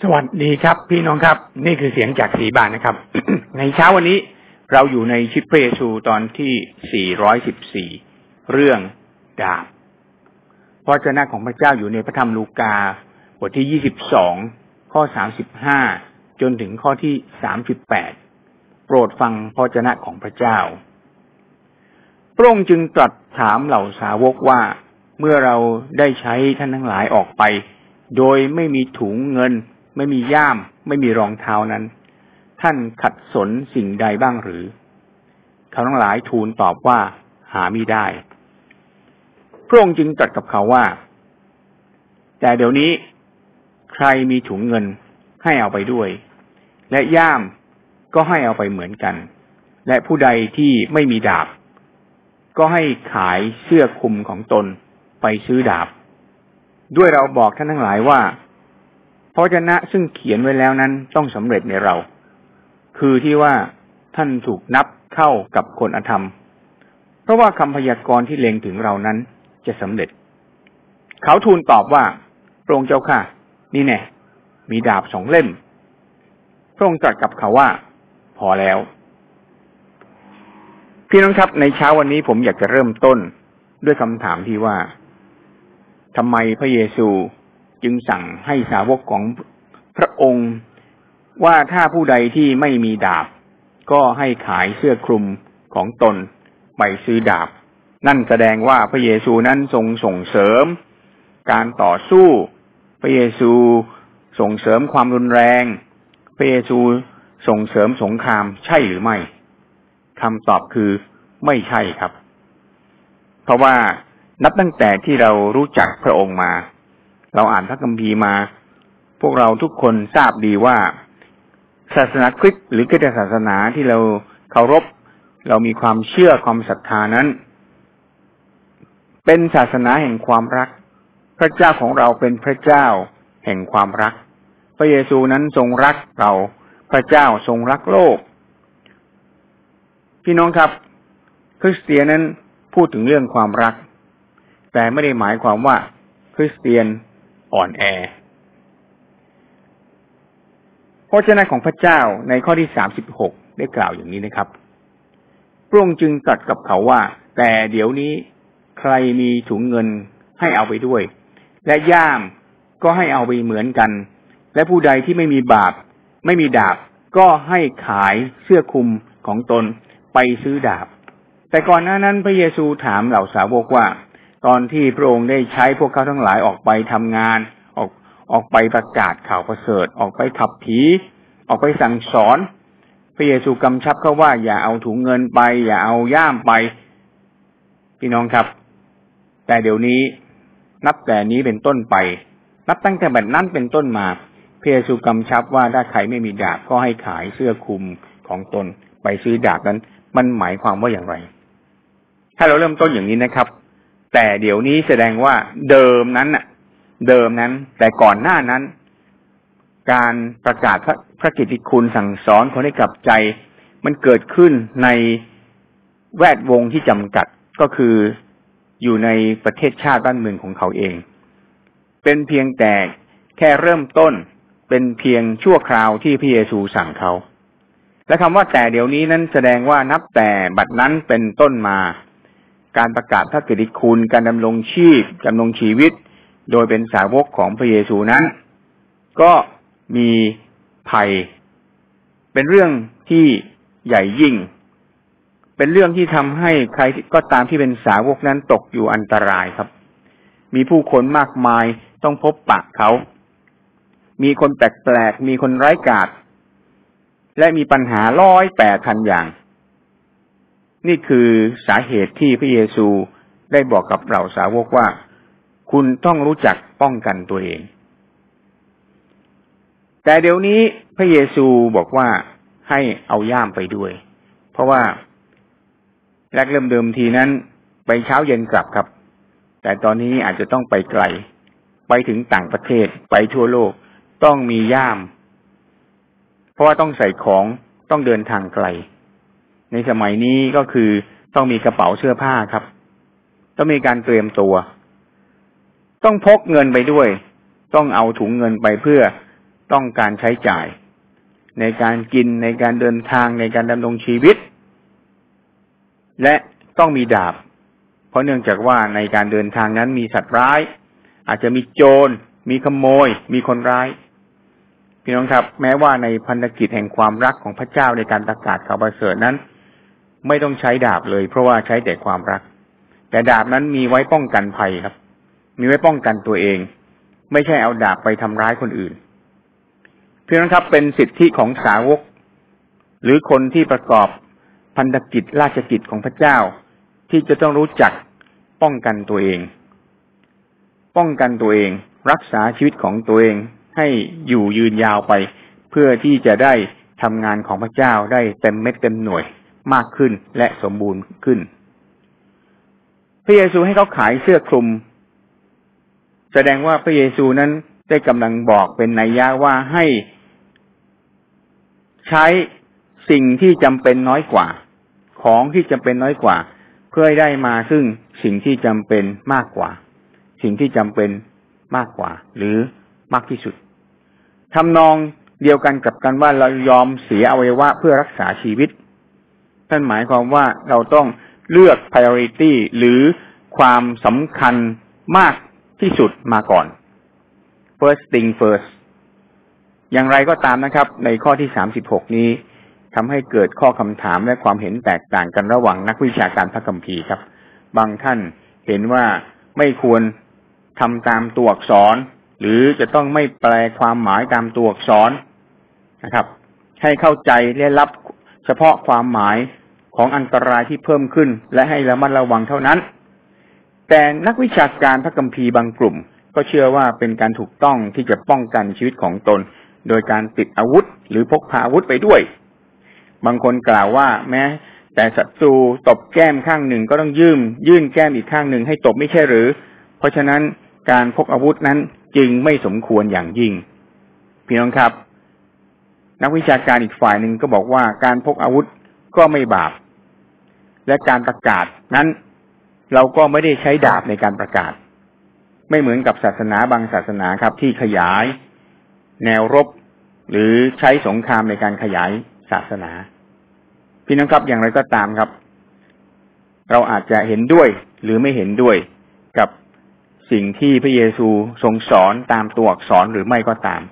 สวัสดีครับ พี่น้องครับ นี่คือเสียงจากสีบานนะครับ ในเช้าวันนี้เราอยู่ในชิปเพรซูตอนที่ 414 เรื่องดาบพระเจ้าของพระเจ้าอยู่ในพระธรรมลูกา บทที่ 22 ข้อ 35 จนถึงข้อที่ 38 โปรดฟังพระเจ้าของพระเจ้า พระองค์จึงตรัสถามเหล่าสาวกว่าเมื่อเราได้ใช้ท่านทั้งหลายออกไป โดยไม่มีถุงเงิน ไม่มีย่าม ไม่มีรองเท้านั้น ท่านขัดสนสิ่งใดบ้างหรือ เขาทั้งหลายทูลตอบว่า หาไม่ได้ พระองค์จึงตรัสกับเขาว่า แต่เดี๋ยวนี้ ใครมีถุงเงินให้เอาไปด้วย และย่ามก็ให้เอาไปเหมือนกัน และผู้ใดที่ไม่มีดาบ ก็ให้ขายเสื้อคลุมของตนไปซื้อดาบ ด้วยเราบอกท่านทั้งหลายว่า พระชนะซึ่งเขียนไว้แล้วนั้นต้องสำเร็จในเรา คือที่ว่าท่านถูกนับเข้ากับคนอธรรม เพราะว่าคำพยากรณ์ที่เล็งถึงเรานั้นจะสำเร็จ เขาทูลตอบว่าพระองค์เจ้าค่ะ นี่แน่มีดาบสองเล่ม พระองค์ตรัสกับเขาว่า พอแล้ว พี่น้องครับในเช้าวันนี้ผมอยากจะเริ่มต้นด้วยคำถามที่ว่าทำไมพระเยซู จึงสั่งให้สาวกของพระองค์ว่าถ้าผู้ใดที่ไม่มีดาบ ก็ให้ขายเสื้อคลุมของตนไปซื้อดาบ นั่นแสดงว่าพระเยซูนั้นทรงส่งเสริม การต่อสู้ พระเยซูส่งเสริมความรุนแรง พระเยซูส่งเสริมสงครามใช่หรือไม่คำตอบคือไม่ใช่ครับ เพราะว่านับตั้งแต่ที่เรารู้จักพระองค์มา เราอ่านพระคัมภีร์มา พวกเราทุกคนทราบดีว่า ศาสนาคริสต์หรือกิจศาสนาที่เราเคารพ เรามีความเชื่อความศรัทธานั้น เป็นศาสนาแห่งความรัก พระเจ้าของเราเป็นพระเจ้าแห่งความรัก พระเยซูนั้นทรงรักเราพระเจ้าทรงรักโลก พี่น้องครับ คริสเตียนนั้นพูดถึงเรื่องความรัก แต่ไม่ได้หมายความว่าคริสเตียน อ่อนแอ พระเจ้าของพระเจ้าในข้อที่สามสิบหกได้กล่าวอย่างนี้นะครับพระองค์จึงตรัสกับเขาว่า แต่เดี๋ยวนี้ใครมีถุงเงินให้เอาไปด้วย และย่ามก็ให้เอาไปเหมือนกัน และผู้ใดที่ไม่มีบาป ไม่มีดาบ ก็ให้ขายเสื้อคลุมของตนไปซื้อดาบ แต่ก่อนหน้านั้นพระเยซูถามเหล่าสาวกว่า ตอนที่พระองค์ได้ใช้พวกเขาทั้งหลายออกไปทำงาน ออกออกไปประกาศข่าวประเสริฐ ออกไปขับผีออกไปสั่งสอน พระเยซูกำชับเขาว่า อย่าเอาถุงเงินไป อย่าเอาย่ามไป พี่น้องครับ แต่เดี๋ยวนี้นับแต่นี้เป็นต้นไป นับตั้งแต่แบบนั้นเป็นต้นมาพระเยซูกำชับว่าถ้าใครไม่มีดาบก็ให้ขายเสื้อคลุมของตนไปซื้อดาบนั้น มันหมายความว่าอย่างไร ถ้าเราเริ่มต้นอย่างนี้นะครับ แต่เดี๋ยวนี้แสดงว่าเดิมนั้นน่ะ เดิมนั้น แต่ก่อนหน้านั้น การประกาศพระพระกิตติคุณสั่งสอนคนให้กลับใจ มันเกิดขึ้นในแวดวงที่จำกัดก็คืออยู่ในประเทศชาติบ้านเมืองของเขาเอง เป็นเพียงแต่แค่เริ่มต้นเป็นเพียงชั่วคราวที่พระเยซูสั่งเขา และคำว่าแต่เดี๋ยวนี้นั้นแสดงว่านับแต่บัดนั้นเป็นต้นมา การประกาศพระกิติคุณ การดำรงชีพดำรงชีวิต โดยเป็นสาวกของพระเยซูนั้น ก็มีภัย เป็นเรื่องที่ใหญ่ยิ่ง เป็นเรื่องที่ทำให้ใครก็ตามที่เป็นสาวกนั้นตกอยู่อันตรายครับ มีผู้คนมากมายต้องพบปะเขา มีคนแปลกๆ มีคนไร้กาศ และมีปัญหาร้อยแปดพันอย่าง นี่คือสาเหตุที่พระเยซูได้บอกกับเราสาวกว่า คุณต้องรู้จักป้องกันตัวเอง แต่เดี๋ยวนี้พระเยซูบอกว่าให้เอาย่ามไปด้วย เพราะว่าแรกเริ่มเดิมทีนั้น ไปเช้าเย็นกลับครับ แต่ตอนนี้อาจจะต้องไปไกล ไปถึงต่างประเทศไปทั่วโลกต้องมีย่าม เพราะว่าต้องใส่ของต้องเดินทางไกล ในสมัยนี้ก็คือต้องมีกระเป๋าเสื้อผ้าครับ ต้องมีการเตรียมตัว ต้องพกเงินไปด้วย ต้องเอาถุงเงินไปเพื่อต้องการใช้จ่าย ในการกินในการเดินทางในการดำรงชีวิต และต้องมีดาบ เพราะเนื่องจากว่าในการเดินทางนั้นมีสัตว์ร้าย อาจจะมีโจร มีขโมย มีคนร้ายพี่น้องครับ แม้ว่าในพันธกิจแห่งความรักของพระเจ้าในการประกาศข่าวประเสริฐนั้น ไม่ต้องใช้ดาบเลย เพราะว่าใช้แต่ความรัก แต่ดาบนั้นมีไว้ป้องกันภัยครับ มีไว้ป้องกันตัวเอง ไม่ใช่เอาดาบไปทำร้ายคนอื่น เพี่น้องครับเป็นสิทธิของสาวก หรือคนที่ประกอบพันธกิจราชกิจของพระเจ้า ที่จะต้องรู้จักป้องกันตัวเอง ป้องกันตัวเอง รักษาชีวิตของตัวเองให้อยู่ยืนยาวไป เพื่อที่จะได้ทำงานของพระเจ้าได้เต็มเม็ดเต็มหน่วย มากขึ้นและสมบูรณ์ขึ้น พระเยซูให้เขาขายเสื้อคลุม แสดงว่าพระเยซูนั้นได้กำลังบอกเป็นนัยยะว่าให้ใช้สิ่งที่จำเป็นน้อยกว่า ของที่จำเป็นน้อยกว่า เพื่อให้ได้มาซึ่งสิ่งที่จำเป็นมากกว่า สิ่งที่จำเป็นมากกว่า หรือมากที่สุดทำนองเดียวกันกับกันว่าเรายอมเสียอวัยวะเพื่อรักษาชีวิต นั่นหมายความว่าเราต้องเลือก priority หรือความสำคัญมากที่สุดมาก่อน first thing first อย่างไรก็ตามนะครับ ในข้อที่สามสิบหกนี้ทำให้เกิดข้อคำถามและความเห็นแตกต่างกันระหว่างนักวิชาการพระคัมภีร์ครับ บางท่านเห็นว่าไม่ควรทำตามตัวอักษร หรือจะต้องไม่แปลความหมายตามตัวอักษรนะครับ ให้เข้าใจและรับเฉพาะความหมาย ของอันตรายที่เพิ่มขึ้น และให้ระมัดระวังเท่านั้น แต่นักวิชาการพระคัมภีร์บางกลุ่ม ก็เชื่อว่าเป็นการถูกต้องที่จะป้องกันชีวิตของตน โดยการติดอาวุธ หรือพกพาอาวุธไปด้วย บางคนกล่าวว่าแม้ แต่ศัตรูตบแก้มข้างหนึ่งก็ต้องยื่นยื่นแก้มอีกข้างหนึ่งให้ตบไม่ใช่หรือ เพราะฉะนั้นการพกอาวุธนั้นจึงไม่สมควรอย่างยิ่ง พี่น้องครับ นักวิชาการอีกฝ่ายหนึ่งก็บอกว่าการพกอาวุธ ก็ไม่บาป และการประกาศนั้น เราก็ไม่ได้ใช้ดาบในการประกาศ ไม่เหมือนกับศาสนาบางศาสนาครับ ที่ขยาย แนวรบ หรือใช้สงครามในการขยายศาสนา พี่น้องครับอย่างไรก็ตามครับ เราอาจจะเห็นด้วยหรือไม่เห็นด้วยกับสิ่งที่พระเยซูทรงสอนตามตัวอักษรหรือไม่ก็ตาม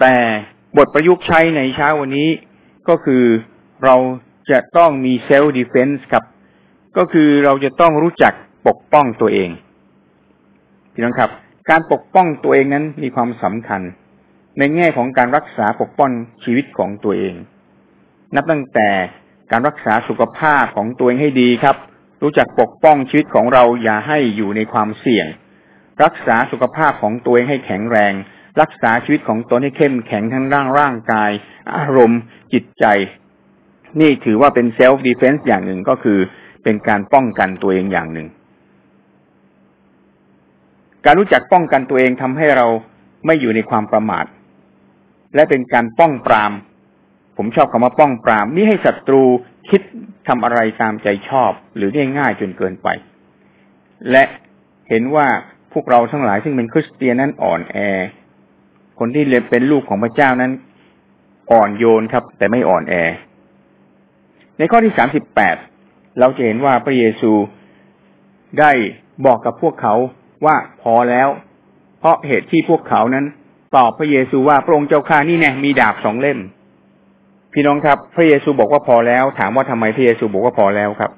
แต่บทประยุกต์ใช้ในเช้าวันนี้ก็คือ เราจะต้องมี self-defense ครับ ก็คือเราจะต้องรู้จักปกป้องตัวเองพี่น้องครับ การปกป้องตัวเองนั้นมีความสำคัญ ในแง่ของการรักษาปกป้องชีวิตของตัวเอง นับตั้งแต่การรักษาสุขภาพของตัวเองให้ดีครับ รู้จักปกป้องชีวิตของเราอย่าให้อยู่ในความเสี่ยง รักษาสุขภาพของตัวเองให้แข็งแรง รักษาชีวิตของตนให้เข้มแข็งทั้งร่างร่างกาย อารมณ์ จิตใจ นี่ถือว่าเป็น self-defense อย่างหนึ่งก็คือเป็นการป้องกันตัวเองอย่างหนึ่ง การรู้จักป้องกันตัวเองทำให้เราไม่อยู่ในความประมาท และเป็นการป้องปราม ผมชอบคำว่าป้องปรามนี่ให้ศัตรูคิดทำอะไรตามใจชอบ หรือง่ายๆจนเกินไป และเห็นว่าพวกเราทั้งหลายซึ่งเป็นคริสเตียนนั้นอ่อนแอ คนที่เรียนเป็นลูกของพระเจ้านั้น อ่อนโยนครับ แต่ไม่อ่อนแอ ในข้อที่สามสิบแปดเราจะเห็นว่าพระเยซูได้บอกกับพวกเขาว่าพอแล้ว เพราะเหตุที่พวกเขานั้น ตอบพระเยซูว่าพระองค์เจ้าข้านี่แน่มีดาบสองเล่ม พี่น้องครับ พระเยซูบอกว่าพอแล้ว ถามว่าทำไมพระเยซูบอกว่าพอแล้วครับ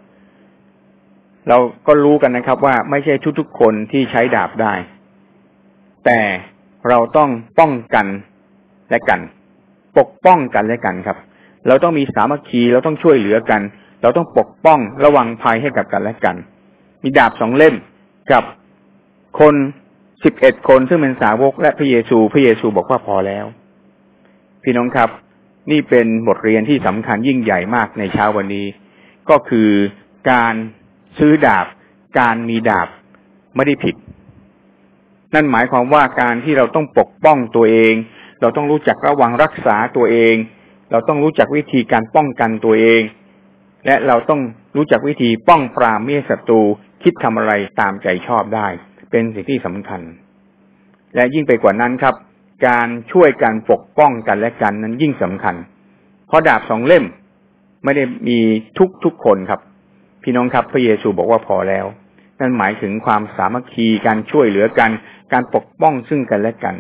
เราก็รู้กันนะครับว่าไม่ใช่ทุกๆคนที่ใช้ดาบได้ แต่เราต้องป้องกันและกัน ปกป้องกันและกันครับ เราต้องมีสามัคคีเราต้องช่วยเหลือกัน เราต้องปกป้องระวังภัยให้กับกันและกัน มีดาบสองเล่มกับคนสิบเอ็ดคนซึ่งเป็นสาวกและพระเยซู พระเยซูบอกว่าพอแล้ว พี่น้องครับ นี่เป็นบทเรียนที่สำคัญยิ่งใหญ่มากในเช้าวันนี้ ก็คือการซื้อดาบ การมีดาบไม่ได้ผิด นั่นหมายความว่าการที่เราต้องปกป้องตัวเอง เราต้องรู้จักระวังรักษาตัวเอง เราต้องรู้จักวิธีการป้องกันตัวเอง และเราต้องรู้จักวิธีป้องปรามเมียศัตรูคิดทำอะไรตามใจชอบได้ เป็นสิ่งที่สำคัญ และยิ่งไปกว่านั้นครับ การช่วยกันปกป้องกันและกันนั้นยิ่งสำคัญ เพราะดาบสองเล่มไม่ได้มีทุกทุกคนครับ พี่น้องครับพระเยซูบอกว่าพอแล้ว นั่นหมายถึงความสามัคคีการช่วยเหลือกัน การปกป้องซึ่งกันและกัน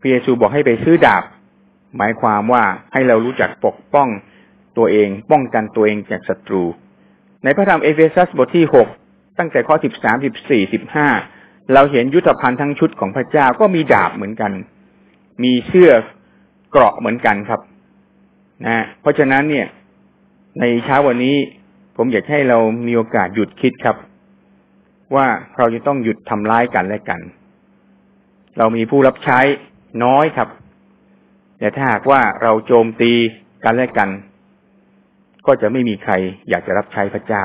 พระเยซูบอกให้ไปซื้อดาบ หมายความว่าให้เรารู้จักปกป้องตัวเอง ป้องกันตัวเองจากศัตรู ในพระธรรมเอเฟซัสบทที่หกตั้งแต่ข้อสิบสามสิบสี่สิบห้าเราเห็นยุทธภัณฑ์ทั้งชุดของพระเจ้าก็มีดาบเหมือนกัน มีเสื้อเกราะเหมือนกันครับนะเพราะฉะนั้นเนี่ย ในเช้าวันนี้ผมอยากให้เรามีโอกาสหยุดคิดครับ ว่าเราจะต้องหยุดทำร้ายกันและกัน เรามีผู้รับใช้น้อยครับ แต่ถ้าหากว่าเราโจมตีกันและกัน ก็จะไม่มีใครอยากจะรับใช้พระเจ้า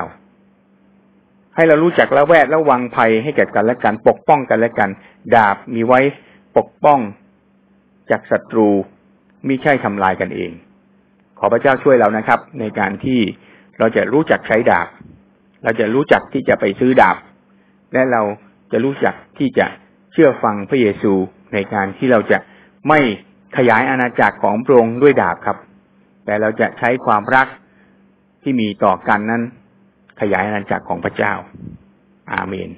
ให้เรารู้จักละแวดระวังภัยให้แก่กันและกัน ปกป้องกันและกัน ดาบมีไว้ปกป้องจากศัตรูมิใช่ทำลายกันเอง ขอพระเจ้าช่วยเรานะครับ ในการที่เราจะรู้จักใช้ดาบ เราจะรู้จักที่จะไปซื้อดาบ และเราจะรู้จักที่จะเชื่อฟังพระเยซูในการที่เราจะไม่ ขยายอาณาจักรของพระองค์ด้วยดาบครับ แต่เราจะใช้ความรักที่มีต่อกันนั้น ขยายอาณาจักรของพระเจ้า อาเมน